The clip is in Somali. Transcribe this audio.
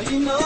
إنه